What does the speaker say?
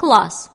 class.